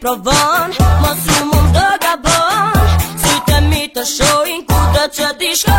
provon Mos ju mund të gabon Si të mi të shojnë ku të që dishka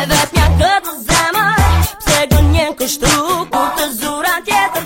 Edhe vetë një këtë zemër Pse gënjen kështu Kur të zurat jetë